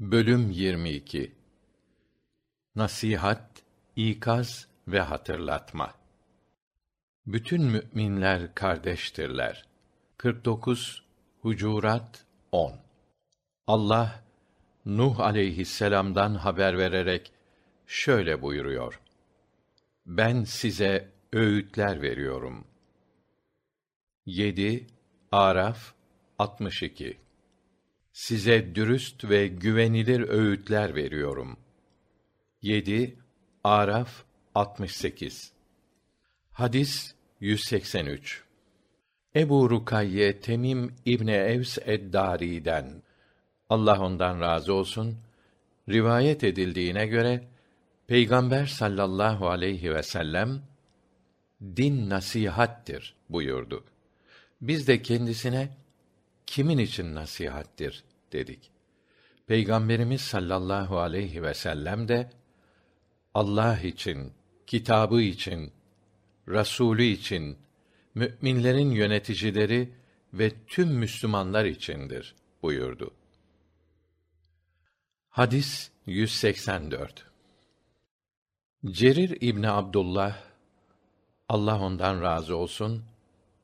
Bölüm 22 Nasihat, ikaz ve hatırlatma. Bütün müminler kardeştirler. 49 Hucurat 10 Allah Nuh aleyhisselam'dan haber vererek şöyle buyuruyor: Ben size öğütler veriyorum. 7 Araf 62 Size dürüst ve güvenilir öğütler veriyorum. 7 Araf 68 Hadis 183 Ebu Rukayye Temim İbni Evs Eddari'den Allah ondan razı olsun rivayet edildiğine göre Peygamber sallallahu aleyhi ve sellem din nasihattir buyurdu. Biz de kendisine kimin için nasihattir dedik. Peygamberimiz sallallahu aleyhi ve sellem de Allah için, kitabı için, Rasulü için, müminlerin yöneticileri ve tüm Müslümanlar içindir buyurdu. Hadis 184 Cerir İbni Abdullah Allah ondan razı olsun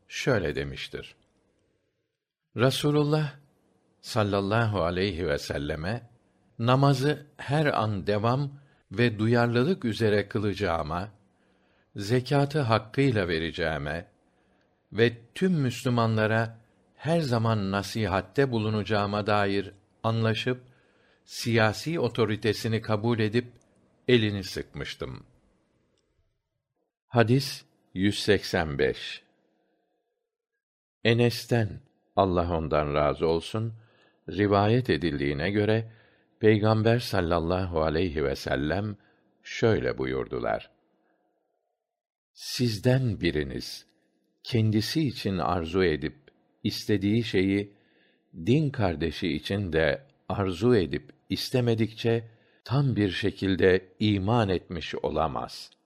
şöyle demiştir. Rasulullah sallallahu aleyhi ve selleme namazı her an devam ve duyarlılık üzere kılacağıma, zekatı hakkıyla vereceğime ve tüm Müslümanlara her zaman nasihatte bulunacağıma dair anlaşıp siyasi otoritesini kabul edip elini sıkmıştım. Hadis 185 Enes'ten Allah ondan razı olsun rivayet edildiğine göre Peygamber sallallahu aleyhi ve sellem şöyle buyurdular: Sizden biriniz kendisi için arzu edip istediği şeyi din kardeşi için de arzu edip istemedikçe tam bir şekilde iman etmiş olamaz.''